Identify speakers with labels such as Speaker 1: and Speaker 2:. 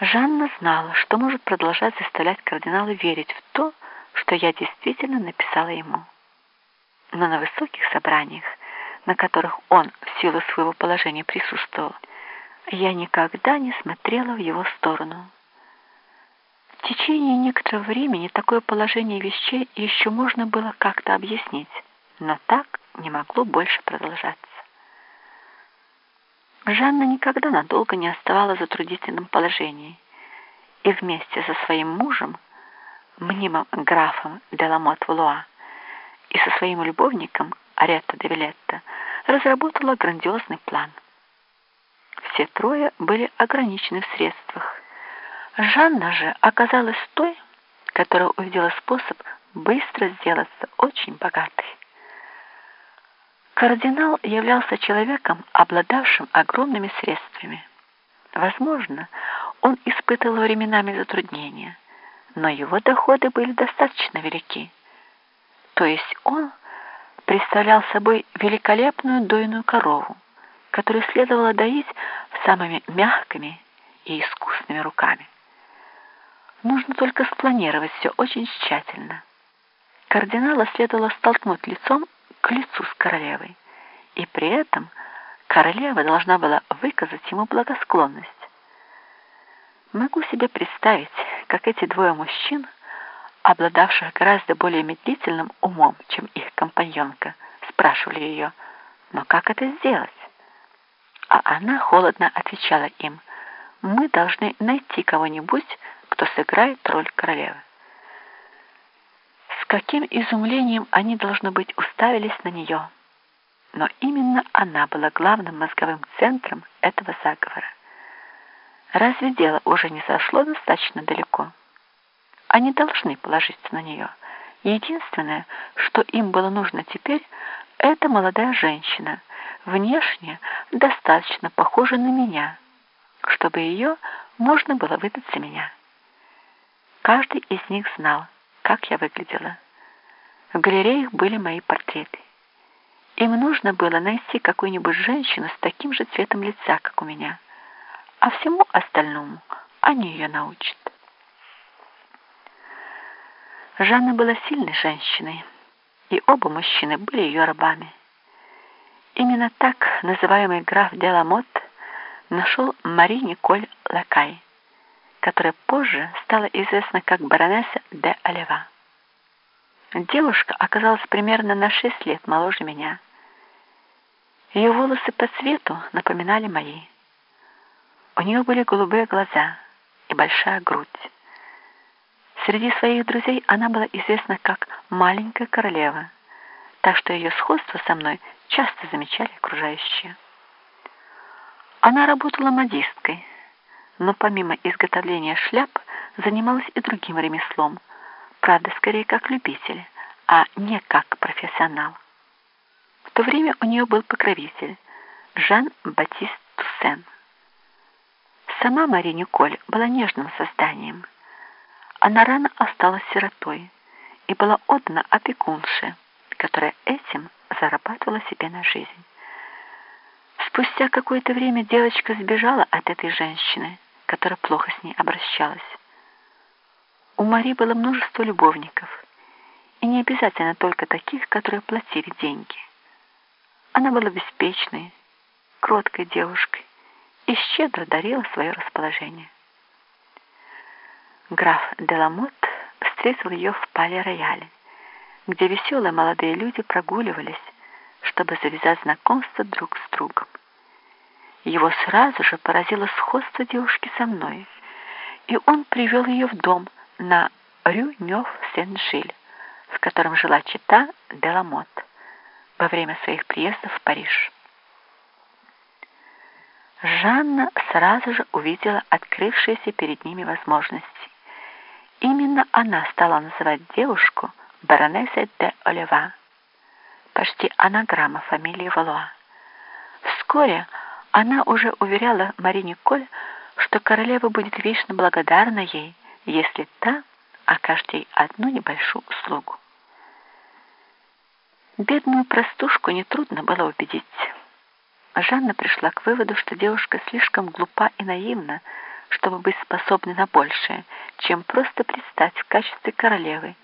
Speaker 1: Жанна знала, что может продолжать заставлять кардинала верить в то, что я действительно написала ему. Но на высоких собраниях, на которых он в силу своего положения присутствовал, я никогда не смотрела в его сторону. В течение некоторого времени такое положение вещей еще можно было как-то объяснить, но так не могло больше продолжаться. Жанна никогда надолго не оставалась в затруднительном положении, и вместе со своим мужем, мнимым графом Деламот-Валуа, и со своим любовником Аретто де Вилетто разработала грандиозный план. Все трое были ограничены в средствах. Жанна же оказалась той, которая увидела способ быстро сделаться очень богатой. Кардинал являлся человеком, обладавшим огромными средствами. Возможно, он испытывал временами затруднения, но его доходы были достаточно велики. То есть он представлял собой великолепную дойную корову, которую следовало доить самыми мягкими и искусными руками. Нужно только спланировать все очень тщательно. Кардинала следовало столкнуть лицом к лицу с королевой, и при этом королева должна была выказать ему благосклонность. Могу себе представить, как эти двое мужчин, обладавших гораздо более медлительным умом, чем их компаньонка, спрашивали ее, но как это сделать? А она холодно отвечала им, мы должны найти кого-нибудь, кто сыграет роль королевы каким изумлением они, должно быть, уставились на нее. Но именно она была главным мозговым центром этого заговора. Разве дело уже не сошло достаточно далеко? Они должны положиться на нее. Единственное, что им было нужно теперь, это молодая женщина, внешне достаточно похожа на меня, чтобы ее можно было выдать за меня. Каждый из них знал, как я выглядела. В галереях были мои портреты. Им нужно было найти какую-нибудь женщину с таким же цветом лица, как у меня. А всему остальному они ее научат. Жанна была сильной женщиной, и оба мужчины были ее рабами. Именно так называемый граф Деламот нашел Мари Николь Лакай, которая позже стала известна как баронесса де Алева. Девушка оказалась примерно на шесть лет моложе меня. Ее волосы по цвету напоминали мои. У нее были голубые глаза и большая грудь. Среди своих друзей она была известна как «маленькая королева», так что ее сходство со мной часто замечали окружающие. Она работала модисткой, но помимо изготовления шляп занималась и другим ремеслом – правда, скорее как любитель, а не как профессионал. В то время у нее был покровитель Жан-Батист Туссен. Сама Мари Николь была нежным созданием. Она рано осталась сиротой и была отдана опекунше, которая этим зарабатывала себе на жизнь. Спустя какое-то время девочка сбежала от этой женщины, которая плохо с ней обращалась. У Мари было множество любовников, и не обязательно только таких, которые платили деньги. Она была беспечной, кроткой девушкой и щедро дарила свое расположение. Граф Деламот встретил ее в пале-рояле, где веселые молодые люди прогуливались, чтобы завязать знакомство друг с другом. Его сразу же поразило сходство девушки со мной, и он привел ее в дом, на Рю-Нёв-Сен-Жиль, в котором жила чита Деламот во время своих приездов в Париж. Жанна сразу же увидела открывшиеся перед ними возможности. Именно она стала называть девушку баронессой де Олева, почти анаграмма фамилии Валуа. Вскоре она уже уверяла Мари Николь, что королева будет вечно благодарна ей если та окажет ей одну небольшую услугу. Бедную простушку нетрудно было убедить. Жанна пришла к выводу, что девушка слишком глупа и наивна, чтобы быть способной на большее, чем просто предстать в качестве королевы